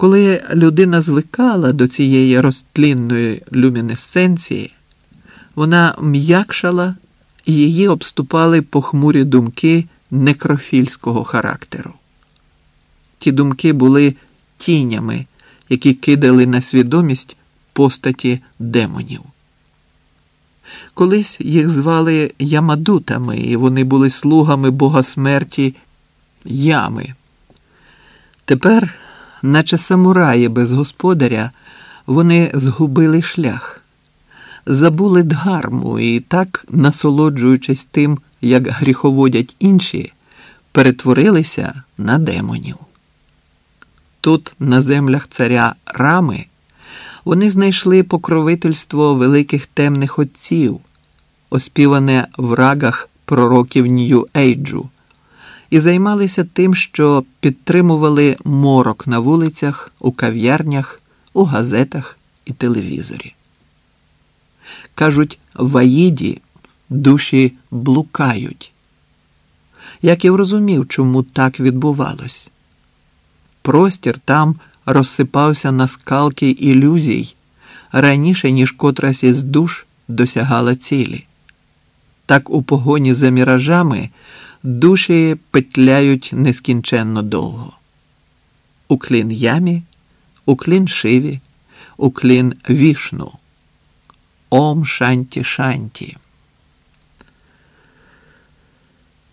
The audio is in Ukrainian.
Коли людина звикала до цієї розтлінної люмінесценції, вона м'якшала і її обступали похмурі думки некрофільського характеру. Ті думки були тінями, які кидали на свідомість постаті демонів. Колись їх звали Ямадутами, і вони були слугами бога смерті ями. Тепер, наче самураї без господаря, вони згубили шлях, забули дгарму і так, насолоджуючись тим, як гріховодять інші, перетворилися на демонів. Тут, на землях царя Рами, вони знайшли покровительство великих темних отців, оспіване в рагах пророків Нью-Ейджу, і займалися тим, що підтримували морок на вулицях, у кав'ярнях, у газетах і телевізорі. Кажуть, в Аїді душі блукають. Як я врозумів, чому так відбувалось. Простір там розсипався на скалки ілюзій раніше, ніж котрась із душ досягала цілі. Так у погоні за міражами душі петляють нескінченно довго. Уклін ямі, уклін шиві, уклін вішну. Ом шанті шанті.